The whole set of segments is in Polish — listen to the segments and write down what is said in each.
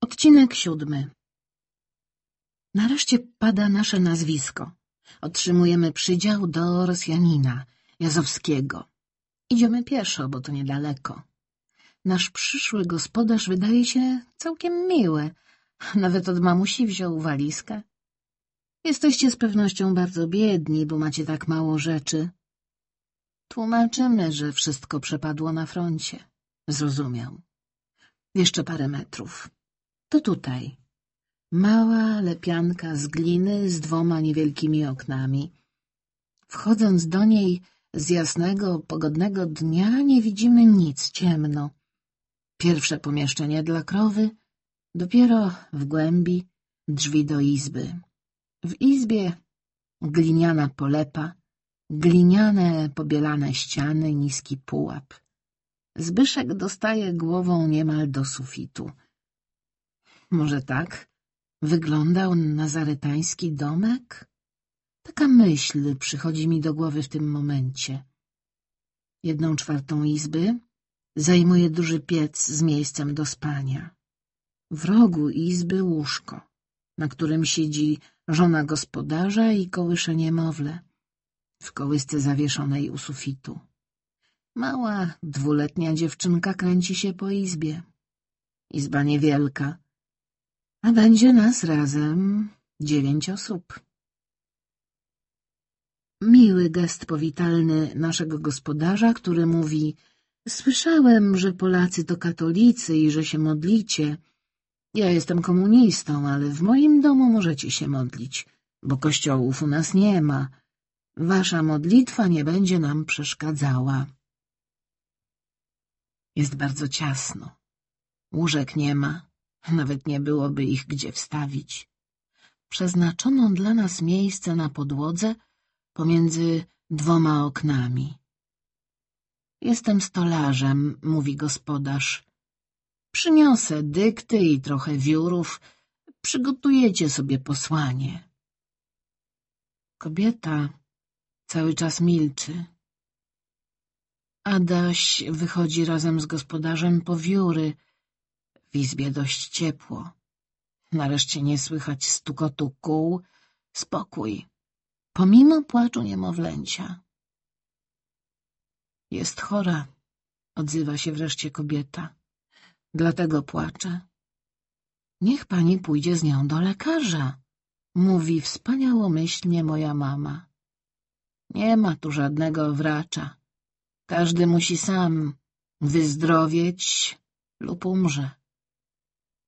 Odcinek siódmy Nareszcie pada nasze nazwisko. Otrzymujemy przydział do Rosjanina, Jazowskiego. Idziemy pieszo, bo to niedaleko. Nasz przyszły gospodarz wydaje się całkiem miły. Nawet od mamusi wziął walizkę. Jesteście z pewnością bardzo biedni, bo macie tak mało rzeczy. Tłumaczymy, że wszystko przepadło na froncie. Zrozumiał. Jeszcze parę metrów. To tutaj. Mała lepianka z gliny z dwoma niewielkimi oknami. Wchodząc do niej z jasnego, pogodnego dnia nie widzimy nic, ciemno. Pierwsze pomieszczenie dla krowy, dopiero w głębi drzwi do izby. W izbie gliniana polepa, gliniane pobielane ściany, niski pułap. Zbyszek dostaje głową niemal do sufitu. Może tak wyglądał nazaretański domek? Taka myśl przychodzi mi do głowy w tym momencie. Jedną czwartą izby zajmuje duży piec z miejscem do spania. W rogu izby łóżko, na którym siedzi żona gospodarza i kołysze niemowlę, w kołysce zawieszonej u sufitu. Mała, dwuletnia dziewczynka kręci się po izbie. Izba niewielka, a będzie nas razem dziewięć osób. Miły gest powitalny naszego gospodarza, który mówi — Słyszałem, że Polacy to katolicy i że się modlicie. Ja jestem komunistą, ale w moim domu możecie się modlić, bo kościołów u nas nie ma. Wasza modlitwa nie będzie nam przeszkadzała. Jest bardzo ciasno. Łóżek nie ma, nawet nie byłoby ich gdzie wstawić. Przeznaczono dla nas miejsce na podłodze pomiędzy dwoma oknami. Jestem stolarzem, mówi gospodarz. Przyniosę dykty i trochę wiórów. Przygotujecie sobie posłanie. Kobieta cały czas milczy. Adaś wychodzi razem z gospodarzem po wióry. Izbie dość ciepło. Nareszcie nie słychać stukotu kół. Spokój. Pomimo płaczu niemowlęcia. Jest chora, odzywa się wreszcie kobieta. Dlatego płacze. Niech pani pójdzie z nią do lekarza, mówi wspaniałomyślnie moja mama. Nie ma tu żadnego wracza. Każdy musi sam wyzdrowieć lub umrze.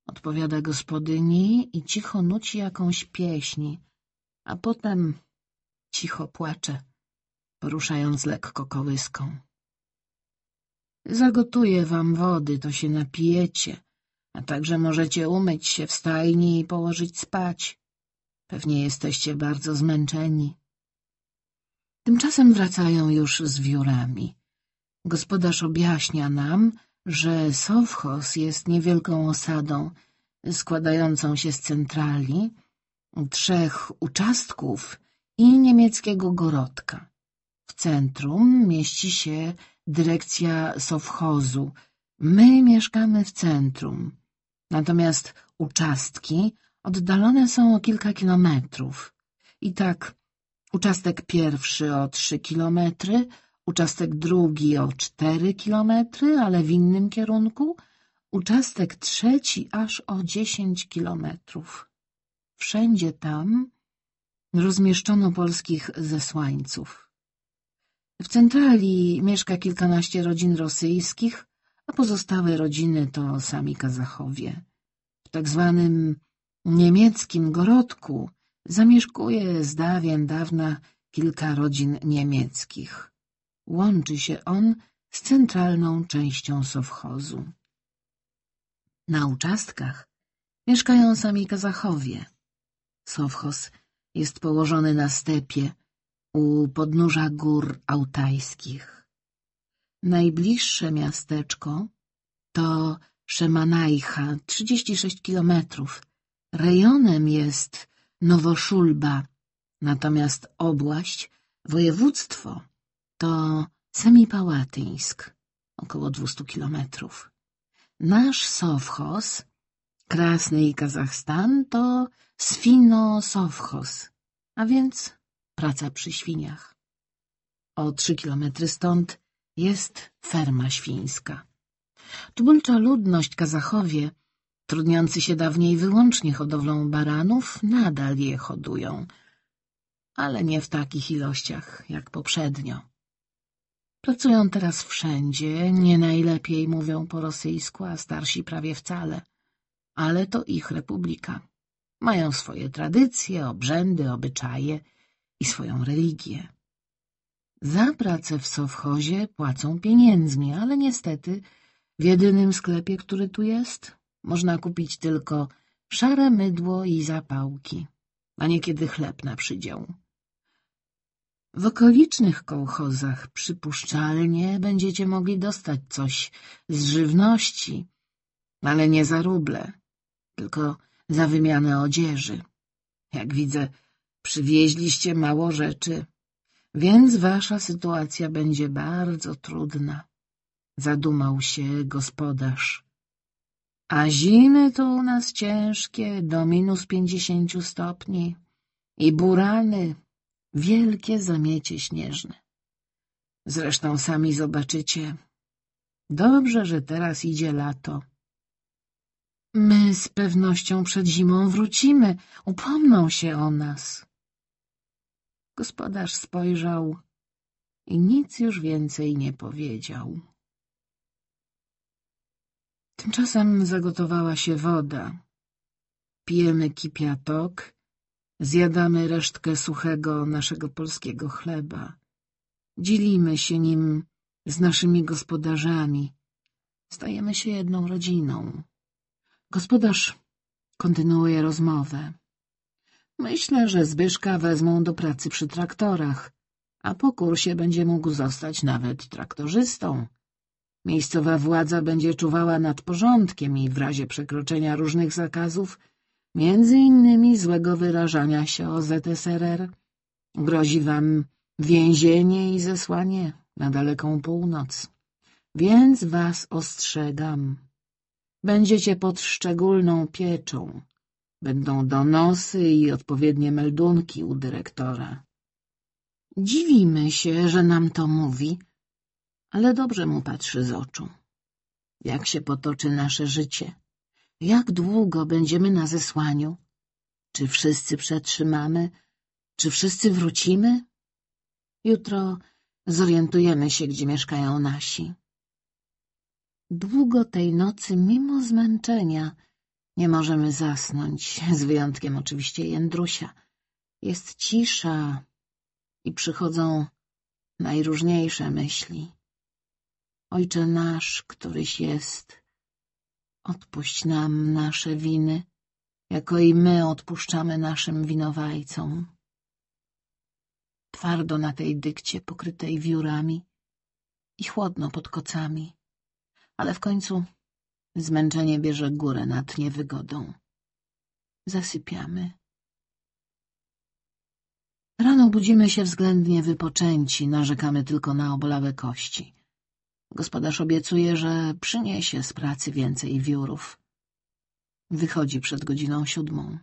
Odpowiada gospodyni i cicho nuci jakąś pieśń, a potem cicho płacze, poruszając lekko kołyską. Zagotuję wam wody, to się napijecie, a także możecie umyć się w stajni i położyć spać. Pewnie jesteście bardzo zmęczeni. Tymczasem wracają już z wiórami. Gospodarz objaśnia nam, że Sowchos jest niewielką osadą składającą się z centrali, trzech uczastków i niemieckiego gorodka. W centrum mieści się dyrekcja sowchozu. My mieszkamy w centrum, natomiast uczastki oddalone są o kilka kilometrów. I tak uczastek pierwszy o trzy kilometry, uczastek drugi o cztery kilometry, ale w innym kierunku, uczastek trzeci aż o dziesięć kilometrów. Wszędzie tam rozmieszczono polskich zesłańców. W centrali mieszka kilkanaście rodzin rosyjskich, a pozostałe rodziny to sami Kazachowie. W tak zwanym niemieckim Gorodku zamieszkuje z dawien dawna kilka rodzin niemieckich. Łączy się on z centralną częścią sowchozu. Na uczastkach mieszkają sami Kazachowie. Sowchoz jest położony na stepie, u podnóża gór autajskich. Najbliższe miasteczko to Szemanajcha, 36 kilometrów. Rejonem jest Nowoszulba, natomiast obłaść, województwo to Semipałatyńsk, około 200 kilometrów. Nasz sowchos Krasny i Kazachstan to Sfino-Sowchos, a więc praca przy świniach. O trzy kilometry stąd jest ferma świńska. Tubylcza ludność Kazachowie, trudniący się dawniej wyłącznie hodowlą baranów, nadal je hodują, ale nie w takich ilościach jak poprzednio. Pracują teraz wszędzie, nie najlepiej mówią po rosyjsku, a starsi prawie wcale. Ale to ich republika. Mają swoje tradycje, obrzędy, obyczaje i swoją religię. Za pracę w sowchozie płacą pieniędzmi, ale niestety w jedynym sklepie, który tu jest, można kupić tylko szare mydło i zapałki, a niekiedy chleb na przydział. W okolicznych kołchozach przypuszczalnie będziecie mogli dostać coś z żywności, ale nie za ruble, tylko za wymianę odzieży. Jak widzę, przywieźliście mało rzeczy, więc wasza sytuacja będzie bardzo trudna. Zadumał się gospodarz. A zimy to u nas ciężkie, do minus pięćdziesięciu stopni i burany wielkie zamiecie śnieżne. Zresztą sami zobaczycie. Dobrze, że teraz idzie lato. My z pewnością przed zimą wrócimy, upomną się o nas. Gospodarz spojrzał i nic już więcej nie powiedział. Tymczasem zagotowała się woda. Pijemy kipiatok Zjadamy resztkę suchego naszego polskiego chleba. Dzielimy się nim z naszymi gospodarzami. Stajemy się jedną rodziną. Gospodarz kontynuuje rozmowę. Myślę, że Zbyszka wezmą do pracy przy traktorach, a po kursie będzie mógł zostać nawet traktorzystą. Miejscowa władza będzie czuwała nad porządkiem i w razie przekroczenia różnych zakazów między innymi złego wyrażania się o ZSRR. Grozi wam więzienie i zesłanie na daleką północ. Więc was ostrzegam. Będziecie pod szczególną pieczą. Będą donosy i odpowiednie meldunki u dyrektora. Dziwimy się, że nam to mówi, ale dobrze mu patrzy z oczu. Jak się potoczy nasze życie? Jak długo będziemy na zesłaniu? Czy wszyscy przetrzymamy? Czy wszyscy wrócimy? Jutro zorientujemy się, gdzie mieszkają nasi. Długo tej nocy, mimo zmęczenia, nie możemy zasnąć, z wyjątkiem oczywiście Jędrusia. Jest cisza i przychodzą najróżniejsze myśli. Ojcze nasz, któryś jest, Odpuść nam nasze winy, jako i my odpuszczamy naszym winowajcom. Twardo na tej dykcie pokrytej wiórami i chłodno pod kocami, ale w końcu zmęczenie bierze górę nad niewygodą. Zasypiamy. Rano budzimy się względnie wypoczęci, narzekamy tylko na obolałe kości. Gospodarz obiecuje, że przyniesie z pracy więcej wiórów. Wychodzi przed godziną siódmą.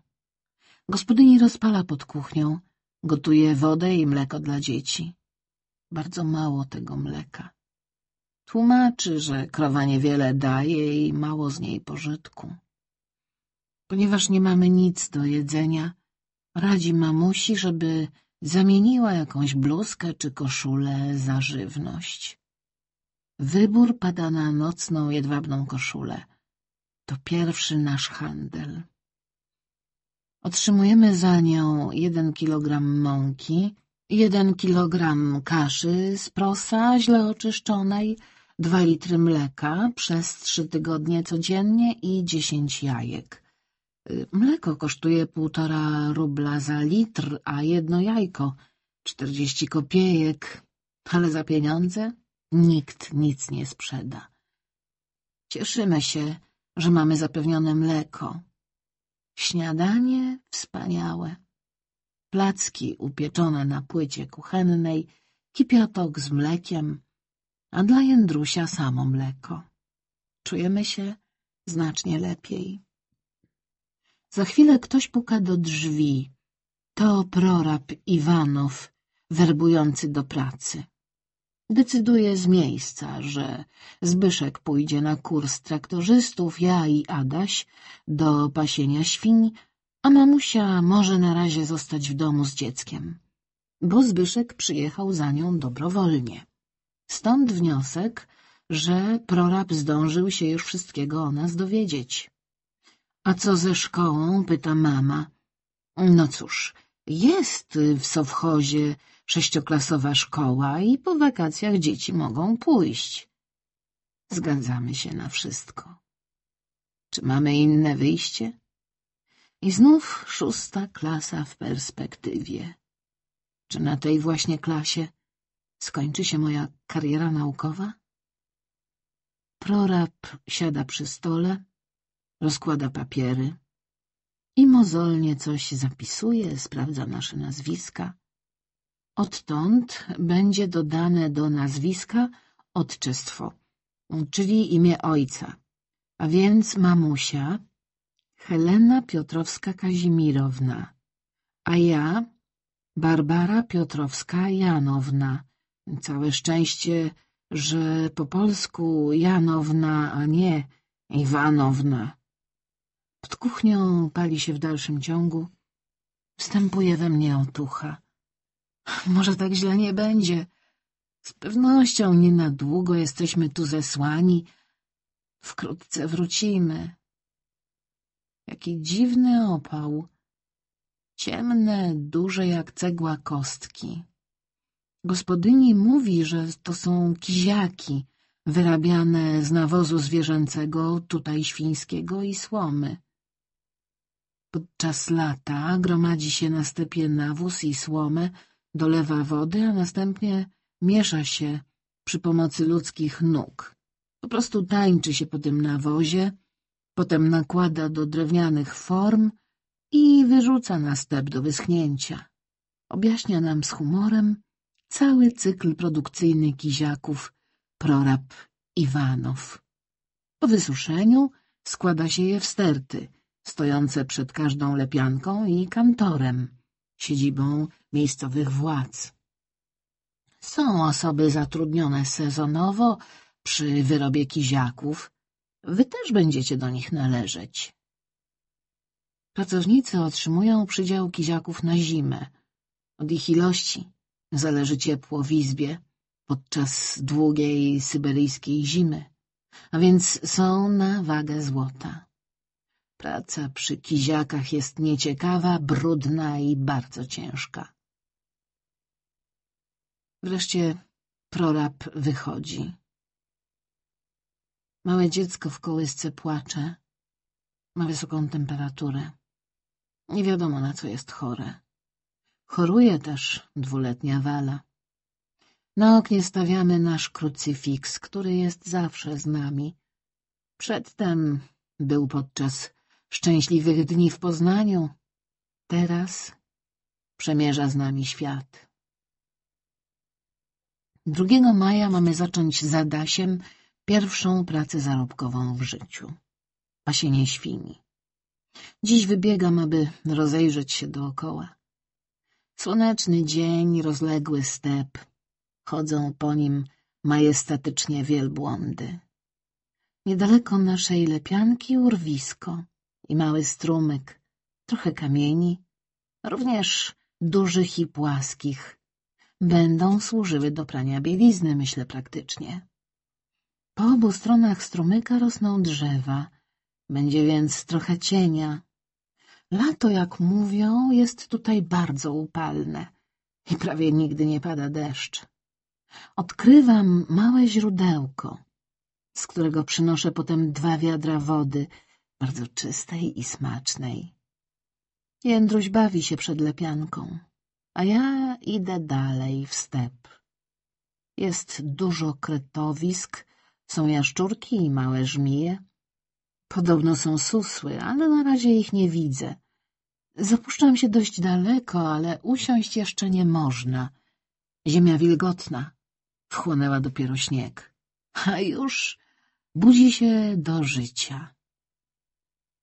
Gospodyni rozpala pod kuchnią, gotuje wodę i mleko dla dzieci. Bardzo mało tego mleka. Tłumaczy, że krowa niewiele daje i mało z niej pożytku. Ponieważ nie mamy nic do jedzenia, radzi mamusi, żeby zamieniła jakąś bluzkę czy koszulę za żywność. Wybór pada na nocną jedwabną koszulę. To pierwszy nasz handel. Otrzymujemy za nią jeden kilogram mąki, jeden kilogram kaszy z prosa źle oczyszczonej, dwa litry mleka przez trzy tygodnie codziennie i dziesięć jajek. Mleko kosztuje półtora rubla za litr, a jedno jajko czterdzieści kopiejek, ale za pieniądze Nikt nic nie sprzeda. Cieszymy się, że mamy zapewnione mleko. Śniadanie wspaniałe. Placki upieczone na płycie kuchennej, kipiatok z mlekiem, a dla Jędrusia samo mleko. Czujemy się znacznie lepiej. Za chwilę ktoś puka do drzwi. To prorab Iwanow, werbujący do pracy. Decyduje z miejsca, że Zbyszek pójdzie na kurs traktorzystów, ja i Adaś do pasienia świń, a mamusia może na razie zostać w domu z dzieckiem, bo Zbyszek przyjechał za nią dobrowolnie. Stąd wniosek, że prorab zdążył się już wszystkiego o nas dowiedzieć. A co ze szkołą? pyta mama. No cóż, jest w sowchozie sześcioklasowa szkoła i po wakacjach dzieci mogą pójść. Zgadzamy się na wszystko. Czy mamy inne wyjście? I znów szósta klasa w perspektywie. Czy na tej właśnie klasie skończy się moja kariera naukowa? Prorab siada przy stole, rozkłada papiery i mozolnie coś zapisuje, sprawdza nasze nazwiska. Odtąd będzie dodane do nazwiska odczestwo, czyli imię ojca, a więc mamusia Helena Piotrowska-Kazimierowna, a ja Barbara Piotrowska-Janowna. Całe szczęście, że po polsku Janowna, a nie Iwanowna. Pod kuchnią pali się w dalszym ciągu. Wstępuje we mnie otucha. Może tak źle nie będzie. Z pewnością nie na długo jesteśmy tu zesłani. Wkrótce wrócimy. Jaki dziwny opał. Ciemne, duże jak cegła kostki. Gospodyni mówi, że to są kiziaki, wyrabiane z nawozu zwierzęcego, tutaj świńskiego i słomy. Podczas lata gromadzi się na stepie nawóz i słomę, dolewa wody, a następnie miesza się przy pomocy ludzkich nóg. Po prostu tańczy się po tym nawozie, potem nakłada do drewnianych form i wyrzuca na step do wyschnięcia. Objaśnia nam z humorem cały cykl produkcyjny kiziaków prorab Iwanow. Po wysuszeniu składa się je w sterty, stojące przed każdą lepianką i kantorem, siedzibą miejscowych władz. Są osoby zatrudnione sezonowo przy wyrobie kiziaków. Wy też będziecie do nich należeć. Pracownicy otrzymują przydział kiziaków na zimę. Od ich ilości zależy ciepło w izbie podczas długiej syberyjskiej zimy, a więc są na wagę złota. Praca przy kiziakach jest nieciekawa, brudna i bardzo ciężka. Wreszcie prorab wychodzi. Małe dziecko w kołysce płacze. Ma wysoką temperaturę. Nie wiadomo, na co jest chore. Choruje też dwuletnia Wala. Na oknie stawiamy nasz krucyfiks, który jest zawsze z nami. Przedtem był podczas szczęśliwych dni w Poznaniu. Teraz przemierza z nami świat. Drugiego maja mamy zacząć za Dasiem pierwszą pracę zarobkową w życiu. Pasienie świni. Dziś wybiegam, aby rozejrzeć się dookoła. Słoneczny dzień, rozległy step. Chodzą po nim majestatycznie wielbłądy. Niedaleko naszej lepianki urwisko i mały strumyk, trochę kamieni, również dużych i płaskich. Będą służyły do prania bielizny, myślę praktycznie. Po obu stronach strumyka rosną drzewa, będzie więc trochę cienia. Lato, jak mówią, jest tutaj bardzo upalne i prawie nigdy nie pada deszcz. Odkrywam małe źródełko, z którego przynoszę potem dwa wiadra wody, bardzo czystej i smacznej. Jędruś bawi się przed lepianką, a ja idę dalej w step. Jest dużo kretowisk, są jaszczurki i małe żmije. Podobno są susły, ale na razie ich nie widzę. Zapuszczam się dość daleko, ale usiąść jeszcze nie można. Ziemia wilgotna. Wchłonęła dopiero śnieg. A już budzi się do życia.